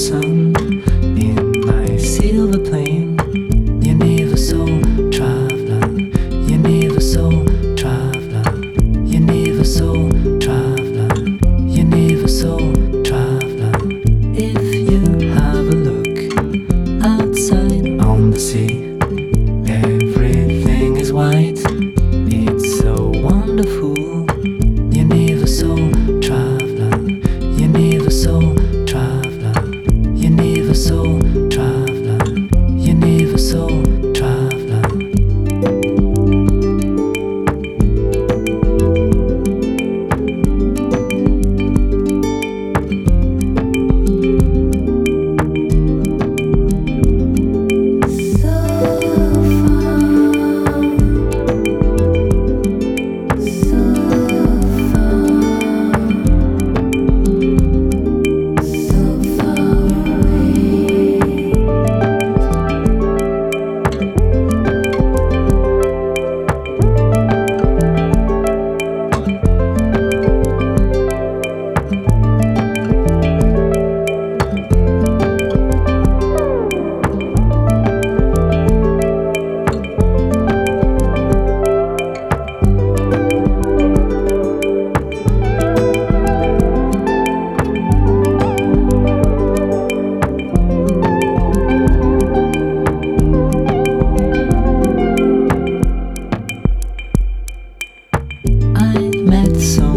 sun. So.